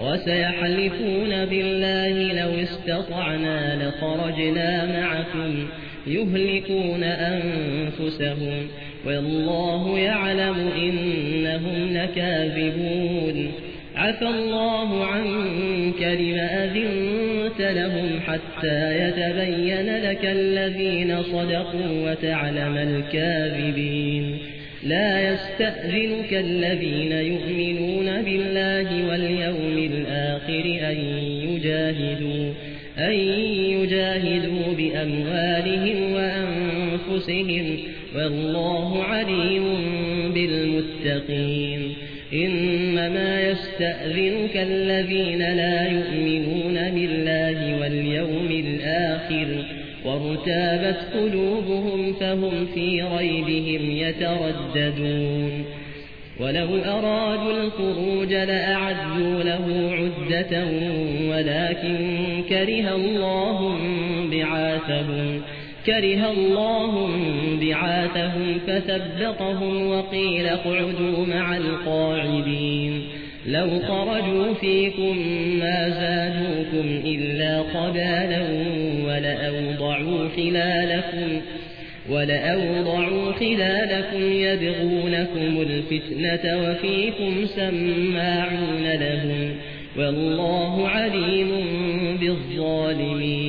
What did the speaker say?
وسيحلفون بالله لو استطعنا لخرجنا معكم يهلكون أنفسهم والله يعلم إنهم لكاذبون عفى الله عنك لما أذنت لهم حتى يتبين لك الذين صدقوا وتعلم الكاذبين لا يستأذنك الذين يؤمنون بالله واليوم الآخر أن يجاهدوا, أن يجاهدوا بأموالهم وأنفسهم والله عليم بالمتقين. إنما يستأذنك الذين لا يؤمنون بالله واليوم الآخر وارتابت قلوبهم فهم في ريبهم يترددون. ولو أرادوا الخروج لأعدوا له عدة ولكن كره الله بعاثهم كره الله بعاثهم فثبطهم وقيل اقعدوا مع القاعدين لو خرجوا فيكم ما زادوكم إلا قبالا ولأوضعوا خلالكم ولأوضعوا خلالكم يبغونكم الفتنة وفيكم سماعون لهم والله عليم بالظالمين